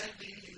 عَلِيمٌ